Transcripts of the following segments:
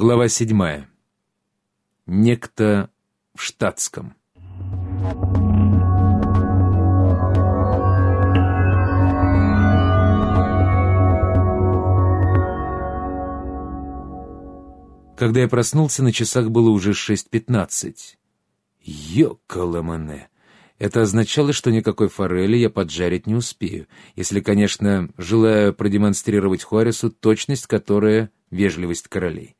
Глава седьмая. Некто в штатском. Когда я проснулся, на часах было уже шесть пятнадцать. Ёкаламане! Это означало, что никакой форели я поджарить не успею, если, конечно, желаю продемонстрировать Хуаресу точность, которая — вежливость королей.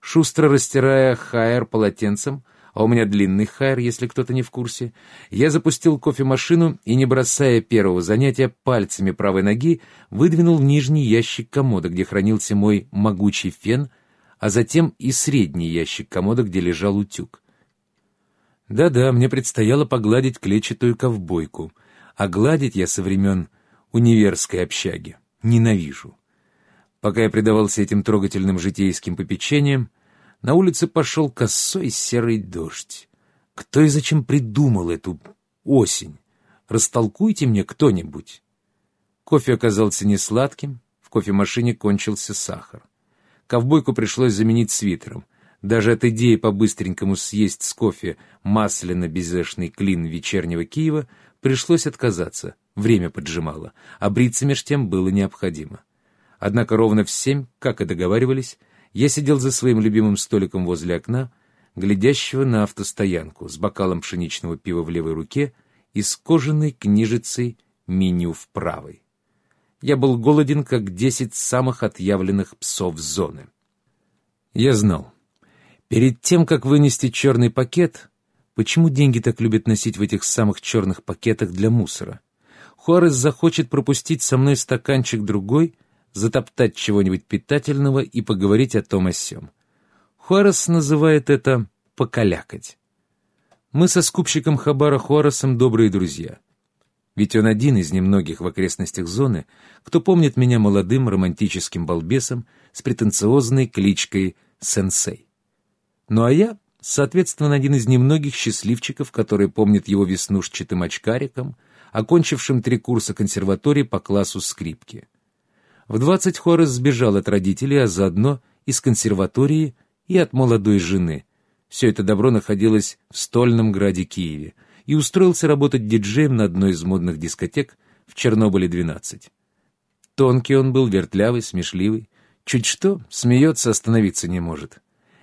Шустро растирая хайер полотенцем, а у меня длинный хайер, если кто-то не в курсе, я запустил кофемашину и, не бросая первого занятия пальцами правой ноги, выдвинул нижний ящик комода, где хранился мой могучий фен, а затем и средний ящик комода, где лежал утюг. Да-да, мне предстояло погладить клетчатую ковбойку, а гладить я со времен универской общаги. Ненавижу. Пока я предавался этим трогательным житейским попечениям, на улице пошел косой серый дождь. Кто и зачем придумал эту осень? Растолкуйте мне кто-нибудь. Кофе оказался не сладким, в кофемашине кончился сахар. Ковбойку пришлось заменить свитером. Даже от идеи по-быстренькому съесть с кофе масляно-безэшный клин вечернего Киева пришлось отказаться, время поджимало, а бриться меж тем было необходимо. Однако ровно в семь, как и договаривались, я сидел за своим любимым столиком возле окна, глядящего на автостоянку, с бокалом пшеничного пива в левой руке и с кожаной книжицей меню в правой. Я был голоден, как десять самых отъявленных псов зоны. Я знал, Перед тем, как вынести черный пакет, почему деньги так любят носить в этих самых черных пакетах для мусора? Хуарес захочет пропустить со мной стаканчик другой, затоптать чего-нибудь питательного и поговорить о том о сём. Хуарес называет это «покалякать». Мы со скупщиком Хабара Хуаресом добрые друзья. Ведь он один из немногих в окрестностях зоны, кто помнит меня молодым романтическим балбесом с претенциозной кличкой «Сенсей». Ну а я, соответственно, один из немногих счастливчиков, которые помнят его веснушчатым очкариком, окончившим три курса консерватории по классу скрипки. В двадцать Хорес сбежал от родителей, а заодно из консерватории и от молодой жены. Все это добро находилось в стольном граде Киеве и устроился работать диджеем на одной из модных дискотек в Чернобыле-12. Тонкий он был, вертлявый, смешливый. Чуть что, смеется, остановиться не может.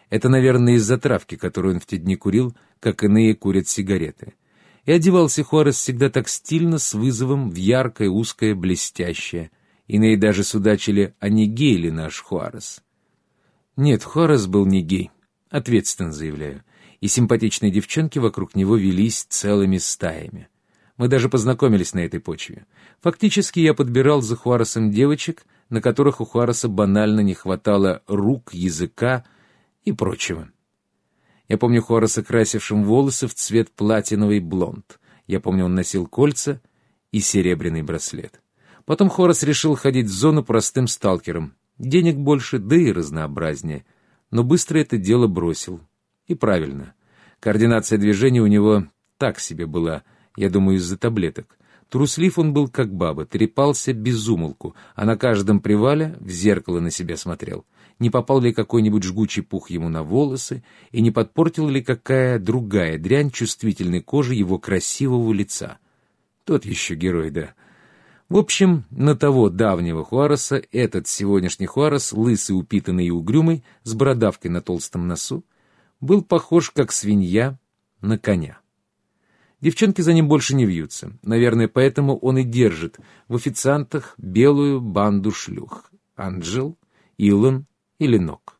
Это, наверное, из-за травки, которую он в те дни курил, как иные курят сигареты. И одевался Хуарес всегда так стильно, с вызовом, в яркое, узкое, блестящее. Иные даже судачили, а не гей ли наш Хуарес. Нет, Хуарес был не гей, ответственно заявляю. И симпатичные девчонки вокруг него велись целыми стаями. Мы даже познакомились на этой почве. Фактически я подбирал за Хуаресом девочек, на которых у Хуареса банально не хватало рук, языка, и прочего. Я помню Хораса, красившим волосы в цвет платиновый блонд. Я помню, он носил кольца и серебряный браслет. Потом Хорас решил ходить в зону простым сталкером. Денег больше, да и разнообразнее. Но быстро это дело бросил. И правильно. Координация движения у него так себе была, я думаю, из-за таблеток. Труслив он был как баба, трепался без умолку, а на каждом привале в зеркало на себя смотрел — не попал ли какой-нибудь жгучий пух ему на волосы, и не подпортила ли какая другая дрянь чувствительной кожи его красивого лица. Тот еще герой, да. В общем, на того давнего Хуароса этот сегодняшний Хуарос, лысый, упитанный и угрюмый, с бородавкой на толстом носу, был похож, как свинья, на коня. Девчонки за ним больше не вьются. Наверное, поэтому он и держит в официантах белую банду шлюх. Анджел, Илон, или ног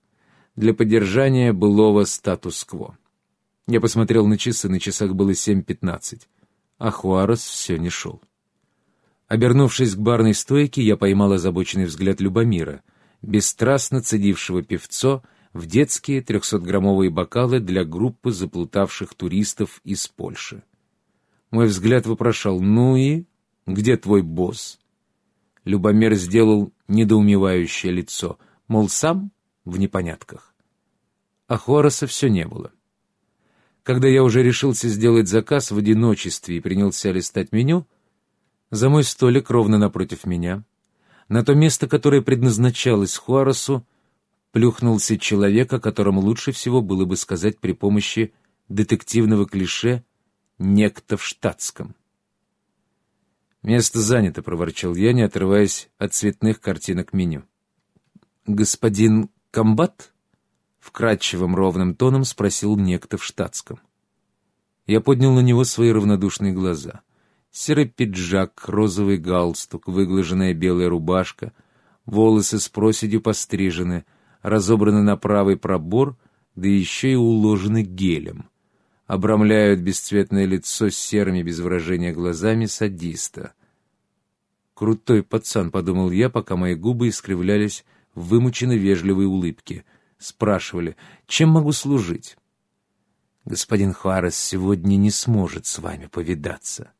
для поддержания былого статус-кво. Я посмотрел на часы, на часах было 7.15, а Хуарес все не шел. Обернувшись к барной стойке, я поймал озабоченный взгляд Любомира, бесстрастно цедившего певцо в детские трехсотграммовые бокалы для группы заплутавших туристов из Польши. Мой взгляд вопрошал «Ну и? Где твой босс?» Любомир сделал недоумевающее лицо мол, сам в непонятках. А Хороса все не было. Когда я уже решился сделать заказ в одиночестве и принялся листать меню, за мой столик ровно напротив меня, на то место, которое предназначалось Хуаросу, плюхнулся человек, о котором лучше всего было бы сказать при помощи детективного клише «некто в штатском». «Место занято», — проворчал я, не отрываясь от цветных картинок меню. «Господин комбат?» — вкрадчивым ровным тоном спросил некто в штатском. Я поднял на него свои равнодушные глаза. Серый пиджак, розовый галстук, выглаженная белая рубашка, волосы с проседью пострижены, разобраны на правый пробор, да еще и уложены гелем. Обрамляют бесцветное лицо серыми без выражения глазами садиста. «Крутой пацан», — подумал я, пока мои губы искривлялись в вымученно вежливой улыбке. Спрашивали, чем могу служить? господин Хуарес сегодня не сможет с вами повидаться.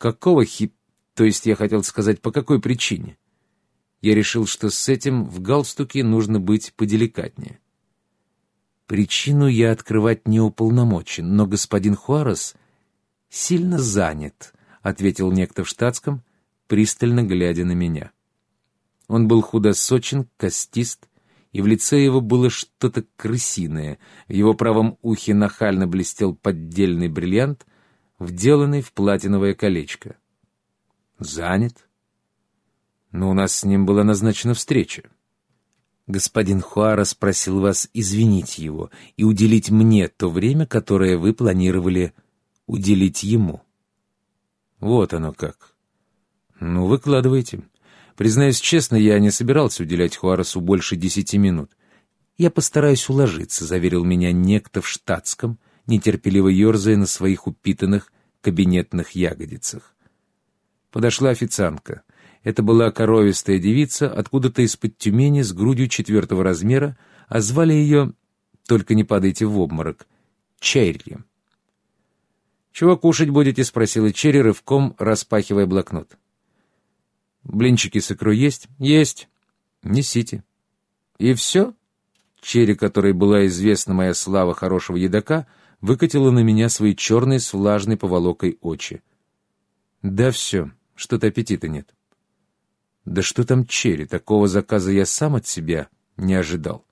Какого хип... То есть я хотел сказать, по какой причине? Я решил, что с этим в галстуке нужно быть поделикатнее. Причину я открывать не уполномочен, но господин Хуарес сильно занят, — ответил некто в штатском, пристально глядя на меня. Он был худосочен, костист, и в лице его было что-то крысиное. В его правом ухе нахально блестел поддельный бриллиант, вделанный в платиновое колечко. «Занят?» «Но у нас с ним была назначена встреча». «Господин Хуара спросил вас извинить его и уделить мне то время, которое вы планировали уделить ему». «Вот оно как». «Ну, выкладывайте». Признаюсь честно, я не собирался уделять Хуаресу больше десяти минут. «Я постараюсь уложиться», — заверил меня некто в штатском, нетерпеливо ерзая на своих упитанных кабинетных ягодицах. Подошла официантка. Это была коровистая девица, откуда-то из-под Тюмени, с грудью четвертого размера, а звали ее, только не падайте в обморок, Черри. «Чего кушать будете?» — спросила Черри, рывком распахивая блокнот. Блинчики с икрой есть? Есть. Несите. И все? Черри, которой была известна моя слава хорошего едока, выкатила на меня свои черные с влажной поволокой очи. Да все, что-то аппетита нет. Да что там черри, такого заказа я сам от себя не ожидал.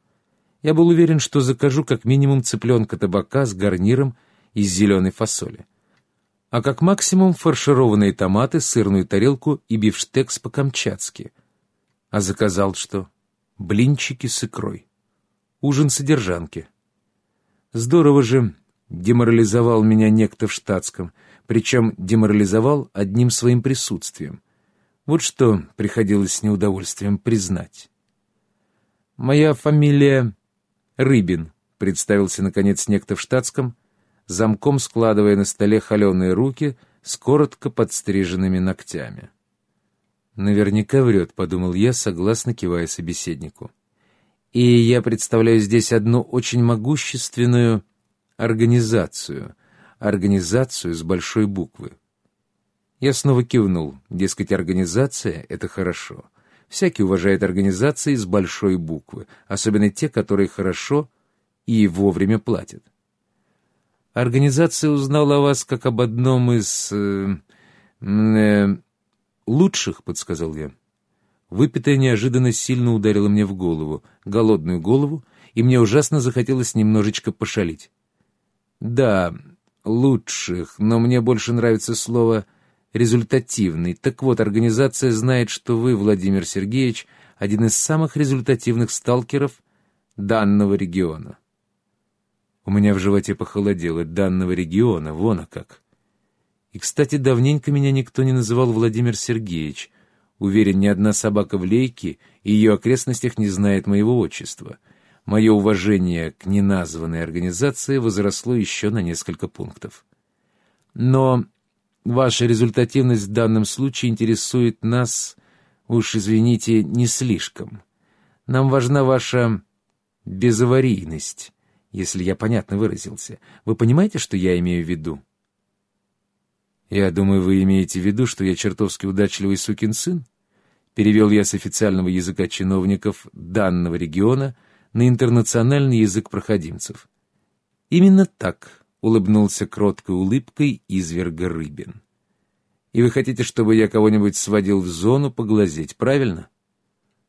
Я был уверен, что закажу как минимум цыпленка табака с гарниром из зеленой фасоли а как максимум фаршированные томаты, сырную тарелку и бифштекс по-камчатски. А заказал что? Блинчики с икрой. Ужин содержанки. Здорово же деморализовал меня некто в штатском, причем деморализовал одним своим присутствием. Вот что приходилось с неудовольствием признать. «Моя фамилия Рыбин», — представился, наконец, некто в штатском — замком складывая на столе холеные руки с коротко подстриженными ногтями. «Наверняка врет», — подумал я, согласно кивая собеседнику. «И я представляю здесь одну очень могущественную организацию, организацию с большой буквы». Я снова кивнул, дескать, организация — это хорошо. Всякий уважает организации с большой буквы, особенно те, которые хорошо и вовремя платят. Организация узнала о вас как об одном из... Э, э, лучших, — подсказал я. Выпитая неожиданно сильно ударила мне в голову, голодную голову, и мне ужасно захотелось немножечко пошалить. Да, лучших, но мне больше нравится слово «результативный». Так вот, организация знает, что вы, Владимир Сергеевич, один из самых результативных сталкеров данного региона. У меня в животе похолодело данного региона, вон а как. И, кстати, давненько меня никто не называл Владимир Сергеевич. Уверен, ни одна собака в лейке и ее окрестностях не знает моего отчества. Мое уважение к неназванной организации возросло еще на несколько пунктов. Но ваша результативность в данном случае интересует нас, уж извините, не слишком. Нам важна ваша безаварийность если я понятно выразился. Вы понимаете, что я имею в виду? Я думаю, вы имеете в виду, что я чертовски удачливый сукин сын? Перевел я с официального языка чиновников данного региона на интернациональный язык проходимцев. Именно так улыбнулся кроткой улыбкой изверга Рыбин. И вы хотите, чтобы я кого-нибудь сводил в зону поглазеть, правильно?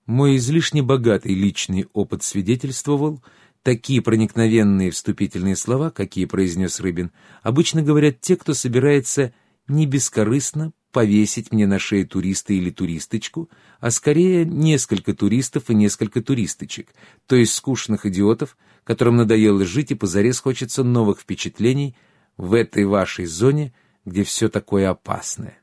Мой излишне богатый личный опыт свидетельствовал, такие проникновенные вступительные слова, какие произнес Рыбин, обычно говорят те, кто собирается не бескорыстно повесить мне на шею туриста или туристочку, а скорее несколько туристов и несколько туристочек, то есть скучных идиотов, которым надоело жить и позарез хочется новых впечатлений в этой вашей зоне, где все такое опасное.